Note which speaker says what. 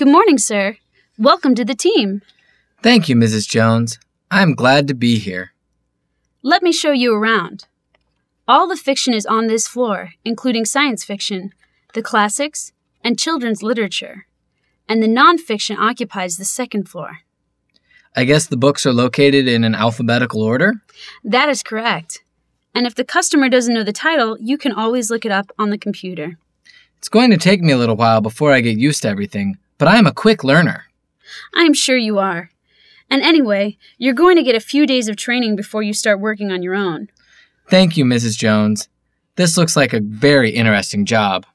Speaker 1: Good morning, sir. Welcome to the team.
Speaker 2: Thank you, Mrs. Jones. I am glad to be here.
Speaker 1: Let me show you around. All the fiction is on this floor, including science fiction, the classics, and children's literature. And the nonfiction occupies the second floor.
Speaker 2: I guess the books are located in an alphabetical order?
Speaker 1: That is correct. And if the customer doesn't know the title, you can always look it up on the computer.
Speaker 2: It's going to take me a little while before I get used to everything, but I am a quick learner.
Speaker 1: I am sure you are. And anyway, you're going to get a few days of training before you start working on your own.
Speaker 2: Thank you, Mrs. Jones. This looks like a very interesting job.